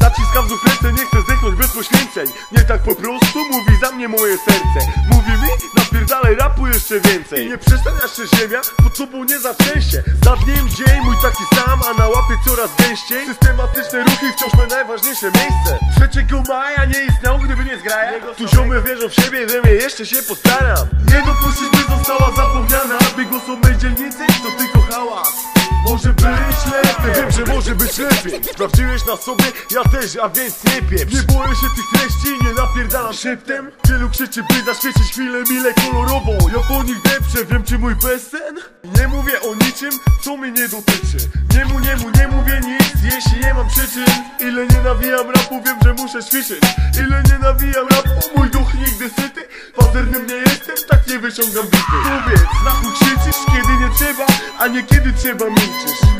Zaciskam w duflece, nie chcę zdechnąć bez poświęceń. Nie tak po prostu mówi za mnie moje serce. Mówi mi, napierdalaj rapu jeszcze więcej. I nie przestania się ziemia, pod tobą nie zatrzęsie. Za dniem dzień mój taki sam, a na łapie coraz gęściej. Systematyczne ruchy wciąż me najważniejsze miejsce. 3 maja nie istniał, gdyby nie zgraja. Tu ziomy wierzą w siebie, że mnie jeszcze się postaram. Nie dopuścić, by została zapomniana By głos dzielnicy to tylko hałas. Może być lepiej może być lepiej. Sprawdziłeś na sobie, ja też, a więc nie pieprz. Nie boję się tych treści, nie napierdalam szeptem Wielu krzyczy, by zaświecić chwilę mile kolorową Ja po nich depczę, wiem czy mój bezsen Nie mówię o niczym, co mnie nie dotyczy. Nie mu, nie mu, nie mówię nic, jeśli nie mam przyczyn. Ile nie nawijam rapu, wiem, że muszę ćwiczyć. Ile nie nawijam rapu, mój duch nigdy syty. Pazernym nie jestem, tak nie wyciągam bity. Powiedz, na chuj krzyczysz, kiedy nie trzeba, a nie kiedy trzeba milczysz